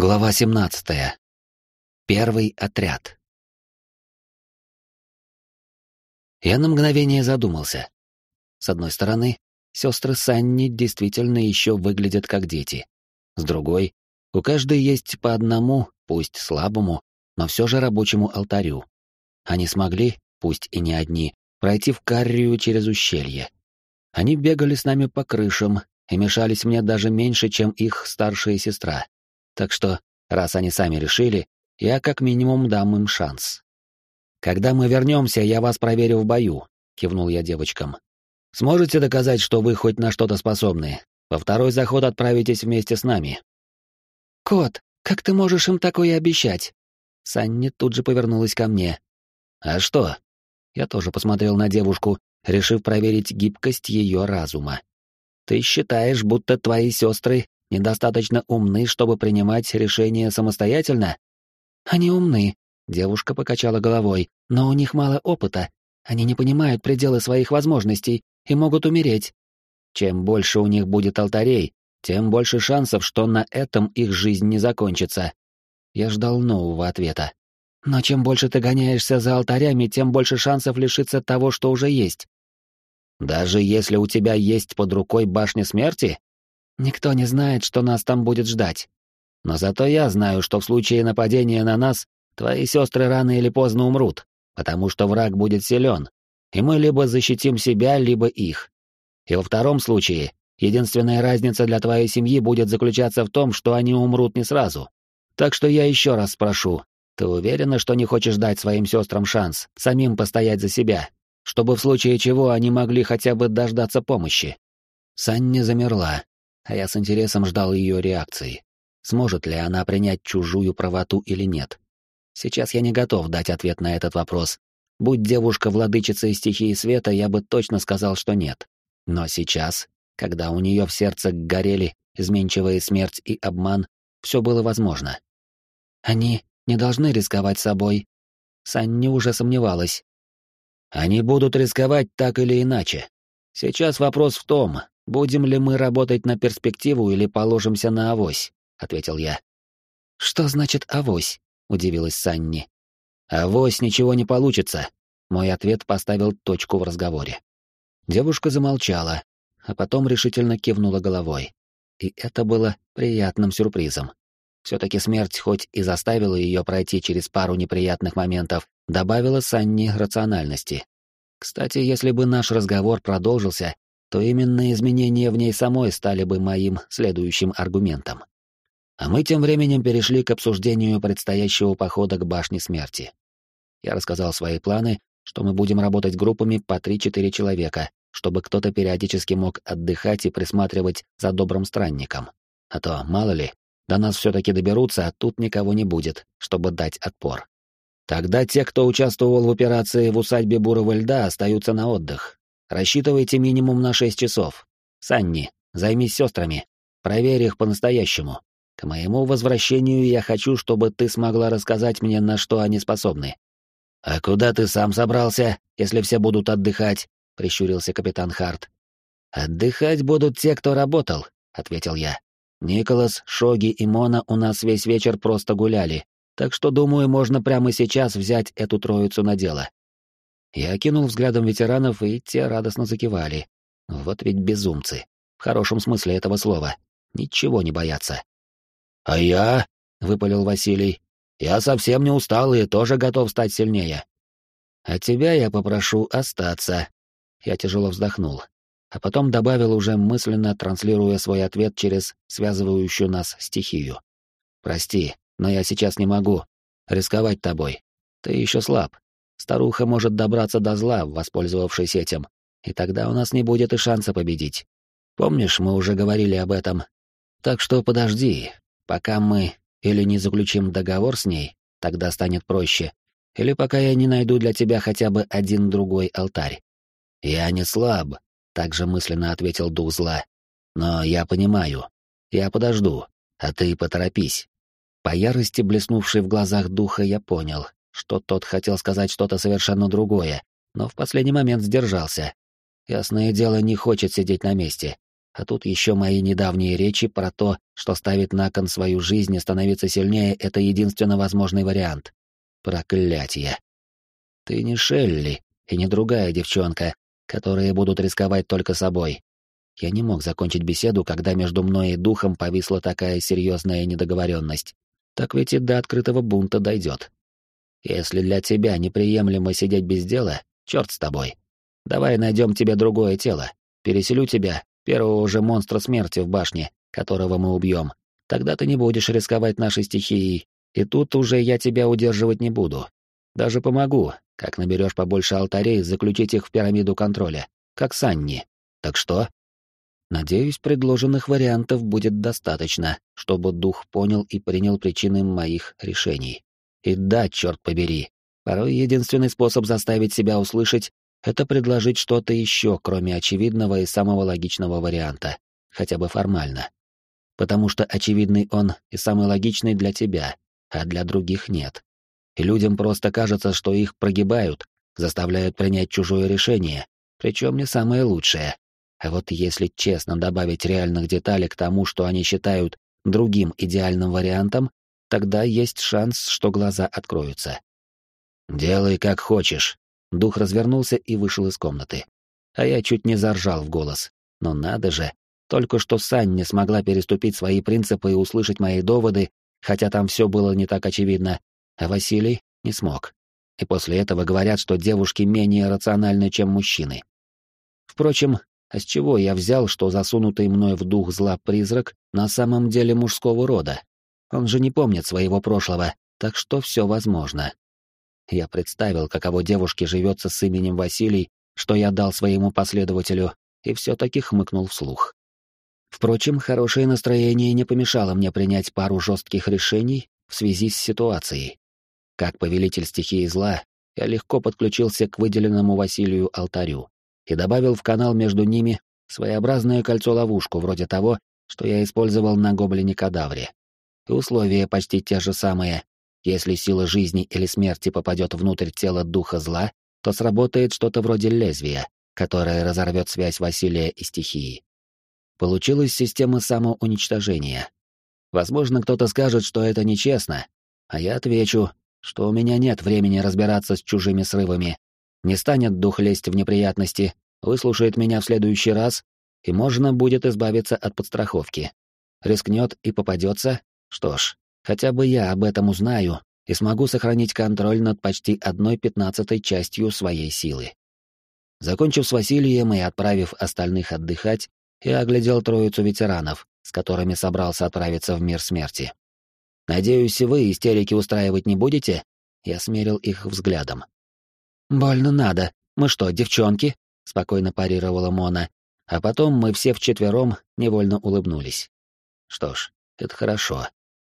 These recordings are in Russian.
Глава 17. Первый отряд. Я на мгновение задумался. С одной стороны, сестры Санни действительно еще выглядят как дети. С другой, у каждой есть по одному, пусть слабому, но все же рабочему алтарю. Они смогли, пусть и не одни, пройти в Каррию через ущелье. Они бегали с нами по крышам и мешались мне даже меньше, чем их старшая сестра. Так что, раз они сами решили, я как минимум дам им шанс. «Когда мы вернемся, я вас проверю в бою», — кивнул я девочкам. «Сможете доказать, что вы хоть на что-то способны? Во второй заход отправитесь вместе с нами». «Кот, как ты можешь им такое обещать?» Санни тут же повернулась ко мне. «А что?» Я тоже посмотрел на девушку, решив проверить гибкость ее разума. «Ты считаешь, будто твои сестры недостаточно умны, чтобы принимать решения самостоятельно? Они умны, девушка покачала головой, но у них мало опыта. Они не понимают пределы своих возможностей и могут умереть. Чем больше у них будет алтарей, тем больше шансов, что на этом их жизнь не закончится. Я ждал нового ответа. Но чем больше ты гоняешься за алтарями, тем больше шансов лишиться того, что уже есть. Даже если у тебя есть под рукой башня смерти? Никто не знает, что нас там будет ждать. Но зато я знаю, что в случае нападения на нас твои сестры рано или поздно умрут, потому что враг будет силен, и мы либо защитим себя, либо их. И во втором случае, единственная разница для твоей семьи будет заключаться в том, что они умрут не сразу. Так что я еще раз спрошу, ты уверена, что не хочешь дать своим сестрам шанс самим постоять за себя, чтобы в случае чего они могли хотя бы дождаться помощи? Санни замерла, а я с интересом ждал ее реакции. Сможет ли она принять чужую правоту или нет? Сейчас я не готов дать ответ на этот вопрос. Будь девушка владычицей стихии света, я бы точно сказал, что нет. Но сейчас, когда у нее в сердце горели изменчивая смерть и обман, все было возможно. Они не должны рисковать собой. Санни уже сомневалась. Они будут рисковать так или иначе. Сейчас вопрос в том, «Будем ли мы работать на перспективу или положимся на авось?» — ответил я. «Что значит авось?» — удивилась Санни. «Авось ничего не получится», — мой ответ поставил точку в разговоре. Девушка замолчала, а потом решительно кивнула головой. И это было приятным сюрпризом. Все-таки смерть, хоть и заставила ее пройти через пару неприятных моментов, добавила Санни рациональности. Кстати, если бы наш разговор продолжился, то именно изменения в ней самой стали бы моим следующим аргументом. А мы тем временем перешли к обсуждению предстоящего похода к башне смерти. Я рассказал свои планы, что мы будем работать группами по 3-4 человека, чтобы кто-то периодически мог отдыхать и присматривать за добрым странником. А то, мало ли, до нас все-таки доберутся, а тут никого не будет, чтобы дать отпор. Тогда те, кто участвовал в операции в усадьбе Бурого льда, остаются на отдых, Рассчитывайте минимум на шесть часов. Санни, займись сестрами. Проверь их по-настоящему. К моему возвращению я хочу, чтобы ты смогла рассказать мне, на что они способны. А куда ты сам собрался, если все будут отдыхать? прищурился капитан Харт. Отдыхать будут те, кто работал, ответил я. Николас, Шоги и Мона у нас весь вечер просто гуляли, так что, думаю, можно прямо сейчас взять эту троицу на дело. Я окинул взглядом ветеранов, и те радостно закивали. Вот ведь безумцы. В хорошем смысле этого слова. Ничего не боятся. «А я?» — выпалил Василий. «Я совсем не устал и тоже готов стать сильнее». «А тебя я попрошу остаться». Я тяжело вздохнул, а потом добавил уже мысленно, транслируя свой ответ через связывающую нас стихию. «Прости, но я сейчас не могу рисковать тобой. Ты еще слаб, Старуха может добраться до зла, воспользовавшись этим, и тогда у нас не будет и шанса победить. Помнишь, мы уже говорили об этом? Так что подожди, пока мы или не заключим договор с ней, тогда станет проще, или пока я не найду для тебя хотя бы один другой алтарь. Я не слаб, также мысленно ответил дух зла. Но я понимаю. Я подожду, а ты поторопись. По ярости, блеснувшей в глазах духа, я понял, что тот хотел сказать что-то совершенно другое, но в последний момент сдержался. Ясное дело, не хочет сидеть на месте. А тут еще мои недавние речи про то, что ставить на кон свою жизнь и становиться сильнее — это единственно возможный вариант. Проклятие. Ты не Шелли и не другая девчонка, которые будут рисковать только собой. Я не мог закончить беседу, когда между мной и духом повисла такая серьезная недоговоренность. Так ведь и до открытого бунта дойдет. Если для тебя неприемлемо сидеть без дела, черт с тобой. Давай найдем тебе другое тело. Переселю тебя, первого же монстра смерти в башне, которого мы убьем. Тогда ты не будешь рисковать нашей стихией, и тут уже я тебя удерживать не буду. Даже помогу, как наберешь побольше алтарей, заключить их в пирамиду контроля, как Санни. Так что? Надеюсь, предложенных вариантов будет достаточно, чтобы дух понял и принял причины моих решений. И да, черт побери, порой единственный способ заставить себя услышать — это предложить что-то еще, кроме очевидного и самого логичного варианта, хотя бы формально. Потому что очевидный он и самый логичный для тебя, а для других нет. И людям просто кажется, что их прогибают, заставляют принять чужое решение, причем не самое лучшее. А вот если честно добавить реальных деталей к тому, что они считают другим идеальным вариантом, тогда есть шанс, что глаза откроются. «Делай как хочешь». Дух развернулся и вышел из комнаты. А я чуть не заржал в голос. Но надо же, только что Сань не смогла переступить свои принципы и услышать мои доводы, хотя там все было не так очевидно, а Василий не смог. И после этого говорят, что девушки менее рациональны, чем мужчины. Впрочем, а с чего я взял, что засунутый мной в дух зла призрак на самом деле мужского рода? Он же не помнит своего прошлого, так что все возможно. Я представил, каково девушке живется с именем Василий, что я дал своему последователю, и все-таки хмыкнул вслух. Впрочем, хорошее настроение не помешало мне принять пару жестких решений в связи с ситуацией. Как повелитель стихии зла, я легко подключился к выделенному Василию алтарю и добавил в канал между ними своеобразное кольцо-ловушку вроде того, что я использовал на гоблине-кадавре. И условия почти те же самые. Если сила жизни или смерти попадет внутрь тела духа зла, то сработает что-то вроде лезвия, которое разорвет связь Василия и стихии. Получилась система самоуничтожения. Возможно, кто-то скажет, что это нечестно, а я отвечу, что у меня нет времени разбираться с чужими срывами. Не станет дух лезть в неприятности, выслушает меня в следующий раз, и можно будет избавиться от подстраховки. Рискнет и попадется, что ж, хотя бы я об этом узнаю и смогу сохранить контроль над почти одной пятнадцатой частью своей силы. Закончив с Василием и отправив остальных отдыхать, я оглядел троицу ветеранов, с которыми собрался отправиться в мир смерти. «Надеюсь, вы истерики устраивать не будете?» Я смерил их взглядом. «Больно надо. Мы что, девчонки?» — спокойно парировала Мона. А потом мы все вчетвером невольно улыбнулись. Что ж, это хорошо.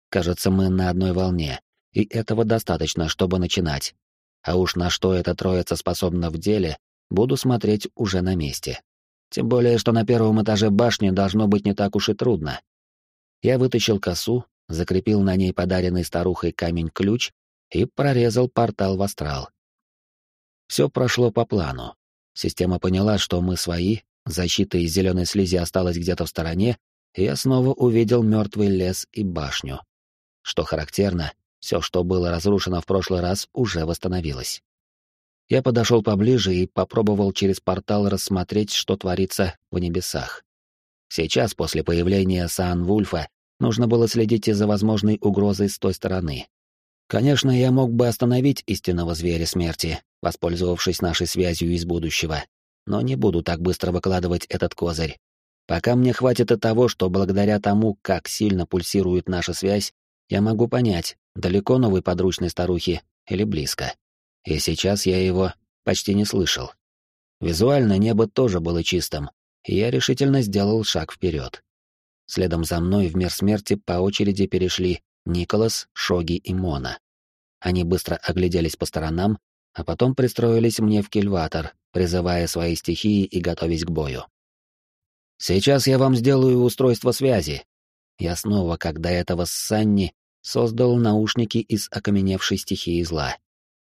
Кажется, мы на одной волне, и этого достаточно, чтобы начинать. А уж на что эта троица способна в деле, буду смотреть уже на месте. Тем более, что на первом этаже башни должно быть не так уж и трудно. Я вытащил косу, закрепил на ней подаренный старухой камень-ключ и прорезал портал в астрал. Все прошло по плану. Система поняла, что мы свои, защита из зеленой слизи осталась где-то в стороне, и я снова увидел мертвый лес и башню. Что характерно, все, что было разрушено в прошлый раз, уже восстановилось. Я подошел поближе и попробовал через портал рассмотреть, что творится в небесах. Сейчас, после появления Сан-Вульфа, нужно было следить и за возможной угрозой с той стороны. Конечно, я мог бы остановить истинного зверя смерти, воспользовавшись нашей связью из будущего, но не буду так быстро выкладывать этот козырь. Пока мне хватит и того, что благодаря тому, как сильно пульсирует наша связь, я могу понять, далеко новой подручной старухи или близко и сейчас я его почти не слышал. Визуально небо тоже было чистым, и я решительно сделал шаг вперед. Следом за мной в мир смерти по очереди перешли Николас, Шоги и Мона. Они быстро огляделись по сторонам, а потом пристроились мне в кильватор, призывая свои стихии и готовясь к бою. «Сейчас я вам сделаю устройство связи». Я снова, как до этого с Санни, создал наушники из окаменевшей стихии зла.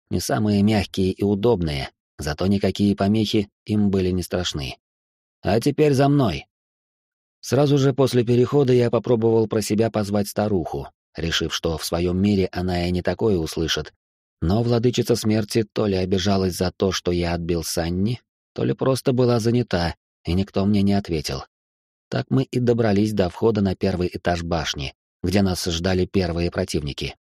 Не самые мягкие и удобные, зато никакие помехи им были не страшны. А теперь за мной. Сразу же после перехода я попробовал про себя позвать старуху, решив, что в своем мире она и не такое услышит. Но владычица смерти то ли обижалась за то, что я отбил Санни, то ли просто была занята, и никто мне не ответил. Так мы и добрались до входа на первый этаж башни, где нас ждали первые противники.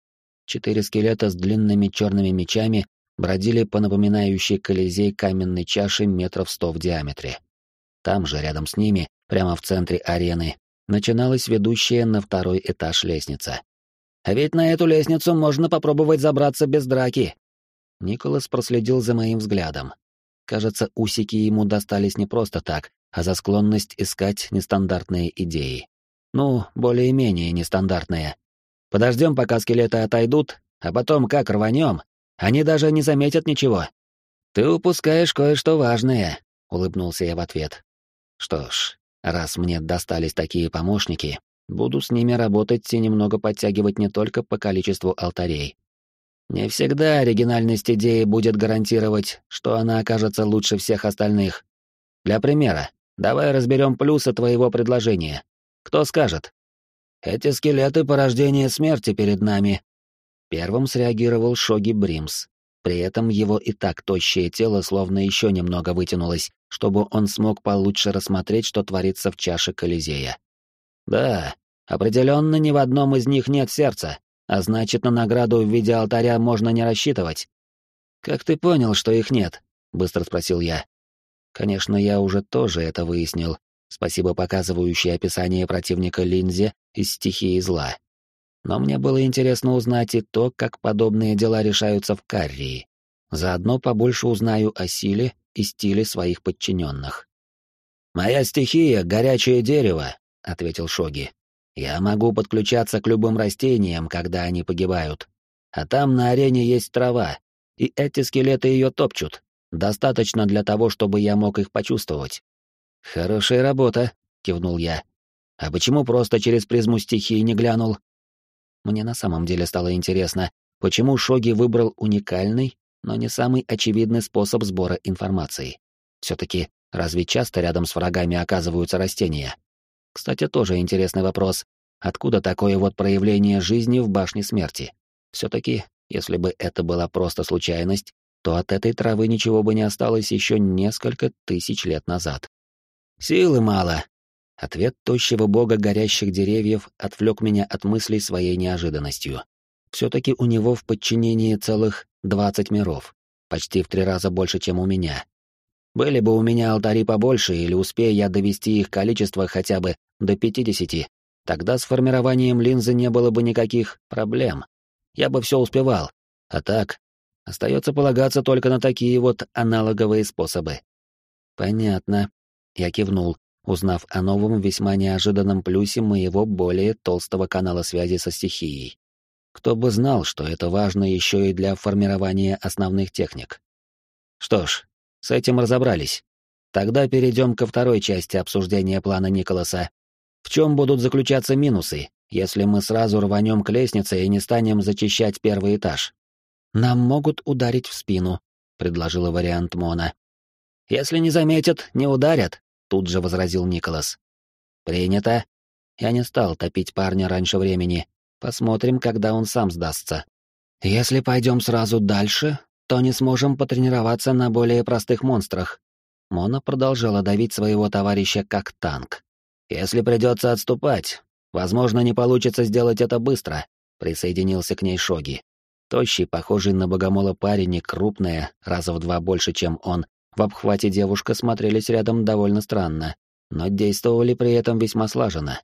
Четыре скелета с длинными черными мечами бродили по напоминающей колизей каменной чаши метров сто в диаметре. Там же, рядом с ними, прямо в центре арены, начиналась ведущая на второй этаж лестница. «А ведь на эту лестницу можно попробовать забраться без драки!» Николас проследил за моим взглядом. Кажется, усики ему достались не просто так, а за склонность искать нестандартные идеи. Ну, более-менее нестандартные. Подождем, пока скелеты отойдут, а потом как рванем. Они даже не заметят ничего. Ты упускаешь кое-что важное, улыбнулся я в ответ. Что ж, раз мне достались такие помощники, буду с ними работать и немного подтягивать не только по количеству алтарей. Не всегда оригинальность идеи будет гарантировать, что она окажется лучше всех остальных. Для примера, давай разберем плюсы твоего предложения. Кто скажет? Эти скелеты — порождение смерти перед нами. Первым среагировал Шоги Бримс. При этом его и так тощее тело словно еще немного вытянулось, чтобы он смог получше рассмотреть, что творится в чаше Колизея. Да, определенно ни в одном из них нет сердца, а значит, на награду в виде алтаря можно не рассчитывать. «Как ты понял, что их нет?» — быстро спросил я. Конечно, я уже тоже это выяснил, спасибо показывающей описание противника Линзе из стихии зла. Но мне было интересно узнать и то, как подобные дела решаются в Каррии. Заодно побольше узнаю о силе и стиле своих подчиненных. «Моя стихия — горячее дерево», — ответил Шоги. «Я могу подключаться к любым растениям, когда они погибают. А там на арене есть трава, и эти скелеты ее топчут. Достаточно для того, чтобы я мог их почувствовать. «Хорошая работа», — кивнул я. «А почему просто через призму стихии не глянул?» Мне на самом деле стало интересно, почему Шоги выбрал уникальный, но не самый очевидный способ сбора информации. Все-таки разве часто рядом с врагами оказываются растения? Кстати, тоже интересный вопрос. Откуда такое вот проявление жизни в башне смерти? Все-таки, если бы это была просто случайность, то от этой травы ничего бы не осталось еще несколько тысяч лет назад. Силы мало. Ответ тощего бога горящих деревьев отвлек меня от мыслей своей неожиданностью. Все-таки у него в подчинении целых двадцать миров, почти в три раза больше, чем у меня. Были бы у меня алтари побольше, или успея я довести их количество хотя бы до пятидесяти, тогда с формированием линзы не было бы никаких проблем. Я бы все успевал. А так, остается полагаться только на такие вот аналоговые способы. Понятно. Я кивнул, узнав о новом весьма неожиданном плюсе моего более толстого канала связи со стихией. Кто бы знал, что это важно еще и для формирования основных техник. Что ж, с этим разобрались. Тогда перейдем ко второй части обсуждения плана Николаса. В чем будут заключаться минусы, если мы сразу рванем к лестнице и не станем зачищать первый этаж? Нам могут ударить в спину, предложила вариант Мона. Если не заметят, не ударят, тут же возразил Николас. Принято. Я не стал топить парня раньше времени. Посмотрим, когда он сам сдастся. Если пойдем сразу дальше, то не сможем потренироваться на более простых монстрах. Мона продолжала давить своего товарища как танк. Если придется отступать, возможно, не получится сделать это быстро, присоединился к ней Шоги. Тощий, похожий на богомола парень и крупная, раза в два больше, чем он, в обхвате девушка смотрелись рядом довольно странно, но действовали при этом весьма слаженно.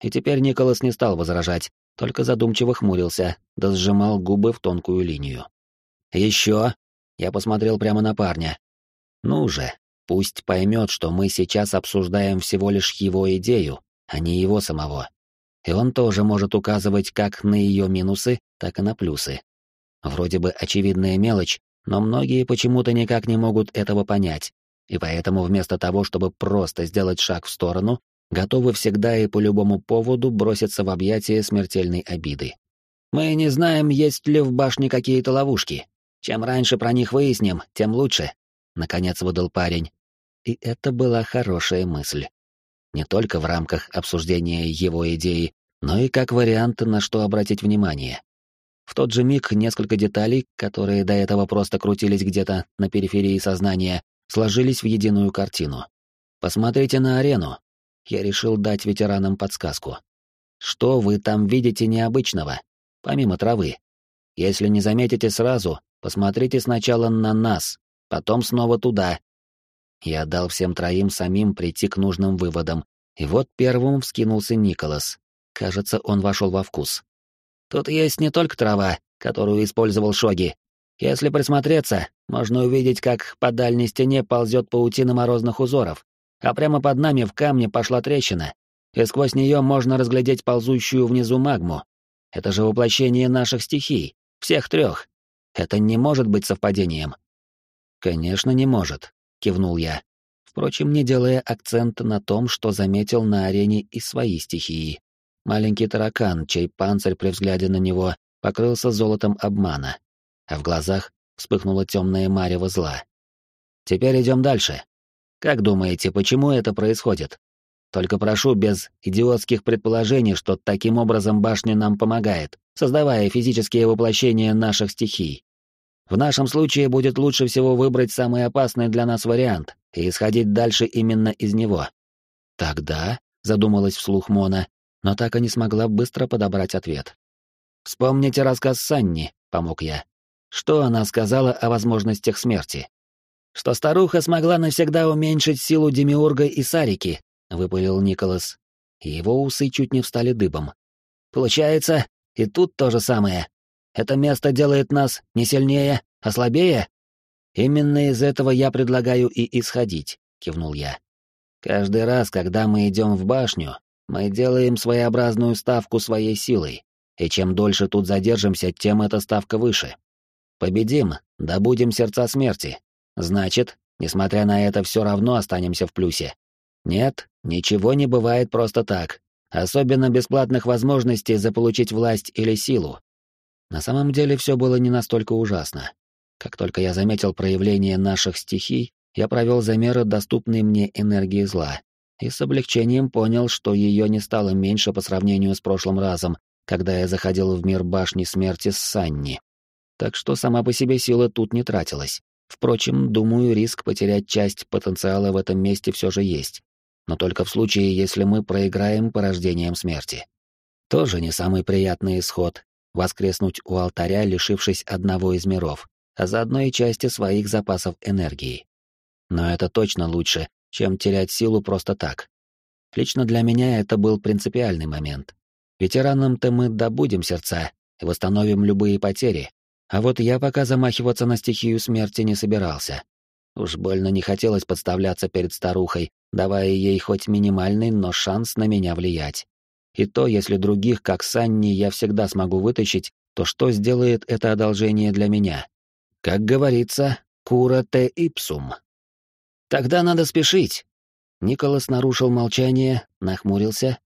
И теперь Николас не стал возражать, только задумчиво хмурился, да сжимал губы в тонкую линию. «Еще?» Я посмотрел прямо на парня. «Ну же, пусть поймет, что мы сейчас обсуждаем всего лишь его идею, а не его самого. И он тоже может указывать как на ее минусы, так и на плюсы. Вроде бы очевидная мелочь, но многие почему-то никак не могут этого понять, и поэтому вместо того, чтобы просто сделать шаг в сторону, готовы всегда и по любому поводу броситься в объятия смертельной обиды. Мы не знаем, есть ли в башне какие-то ловушки. Чем раньше про них выясним, тем лучше, наконец выдал парень. И это была хорошая мысль. не только в рамках обсуждения его идеи, но и как вариант, на что обратить внимание. В тот же миг несколько деталей, которые до этого просто крутились где-то на периферии сознания, сложились в единую картину. Посмотрите на арену. Я решил дать ветеранам подсказку. Что вы там видите необычного, помимо травы? Если не заметите сразу, посмотрите сначала на нас, потом снова туда. Я дал всем троим самим прийти к нужным выводам, и вот первым вскинулся Николас. Кажется, он вошел во вкус. Тут есть не только трава, которую использовал Шоги. Если присмотреться, можно увидеть, как по дальней стене ползет паутина морозных узоров, а прямо под нами в камне пошла трещина, и сквозь нее можно разглядеть ползущую внизу магму. Это же воплощение наших стихий, всех трех. Это не может быть совпадением. Конечно, не может, кивнул я. Впрочем, не делая акцент на том, что заметил на арене и свои стихии маленький таракан, чей панцирь при взгляде на него покрылся золотом обмана, а в глазах вспыхнуло темное марево зла. Теперь идем дальше. Как думаете, почему это происходит? Только прошу без идиотских предположений, что таким образом башня нам помогает, создавая физические воплощения наших стихий. В нашем случае будет лучше всего выбрать самый опасный для нас вариант и исходить дальше именно из него. Тогда, задумалась вслух Мона, но так и не смогла быстро подобрать ответ. «Вспомните рассказ Санни», — помог я. Что она сказала о возможностях смерти? «Что старуха смогла навсегда уменьшить силу Демиурга и Сарики», — выпалил Николас. Его усы чуть не встали дыбом. «Получается, и тут то же самое. Это место делает нас не сильнее, а слабее?» «Именно из этого я предлагаю и исходить», — кивнул я. «Каждый раз, когда мы идем в башню, мы делаем своеобразную ставку своей силой, и чем дольше тут задержимся, тем эта ставка выше. Победим, добудем сердца смерти. Значит, несмотря на это, все равно останемся в плюсе. Нет, ничего не бывает просто так. Особенно бесплатных возможностей заполучить власть или силу. На самом деле все было не настолько ужасно. Как только я заметил проявление наших стихий, я провел замеры доступной мне энергии зла и с облегчением понял, что ее не стало меньше по сравнению с прошлым разом, когда я заходил в мир башни смерти с Санни. Так что сама по себе сила тут не тратилась. Впрочем, думаю, риск потерять часть потенциала в этом месте все же есть. Но только в случае, если мы проиграем порождением смерти. Тоже не самый приятный исход — воскреснуть у алтаря, лишившись одного из миров, а заодно и части своих запасов энергии. Но это точно лучше, чем терять силу просто так. Лично для меня это был принципиальный момент. Ветеранам-то мы добудем сердца и восстановим любые потери, а вот я пока замахиваться на стихию смерти не собирался. Уж больно не хотелось подставляться перед старухой, давая ей хоть минимальный, но шанс на меня влиять. И то, если других, как Санни, я всегда смогу вытащить, то что сделает это одолжение для меня? Как говорится, кура те ипсум. Тогда надо спешить. Николас нарушил молчание, нахмурился,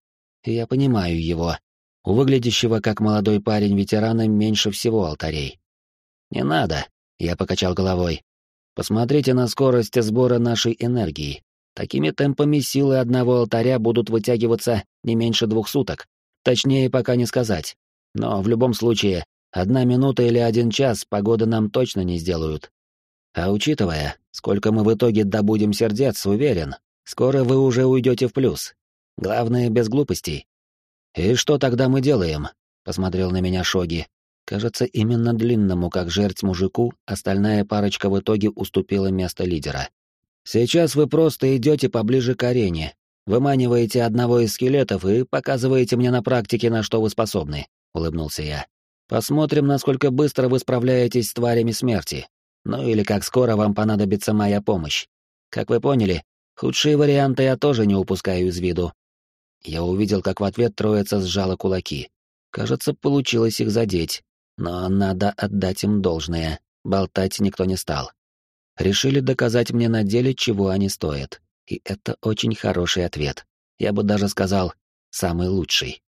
я понимаю его. У выглядящего как молодой парень ветерана меньше всего алтарей. Не надо, я покачал головой. Посмотрите на скорость сбора нашей энергии. Такими темпами силы одного алтаря будут вытягиваться не меньше двух суток. Точнее, пока не сказать. Но в любом случае, одна минута или один час погоды нам точно не сделают. А учитывая, сколько мы в итоге добудем сердец, уверен, скоро вы уже уйдете в плюс. Главное, без глупостей. «И что тогда мы делаем?» — посмотрел на меня Шоги. Кажется, именно длинному, как жерть мужику, остальная парочка в итоге уступила место лидера. «Сейчас вы просто идете поближе к арене, выманиваете одного из скелетов и показываете мне на практике, на что вы способны», — улыбнулся я. «Посмотрим, насколько быстро вы справляетесь с тварями смерти. Ну или как скоро вам понадобится моя помощь. Как вы поняли, худшие варианты я тоже не упускаю из виду. Я увидел, как в ответ троица сжала кулаки. Кажется, получилось их задеть, но надо отдать им должное. Болтать никто не стал. Решили доказать мне на деле, чего они стоят. И это очень хороший ответ. Я бы даже сказал, самый лучший.